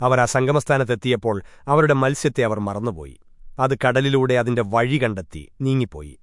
അവർ ആ സംഗമസ്ഥാനത്തെത്തിയപ്പോൾ അവരുടെ മത്സ്യത്തെ അവർ മറന്നുപോയി. അത് കടലിലൂടെ അതിന്റെ വഴി കണ്ടെത്തി നീങ്ങിപ്പോയി.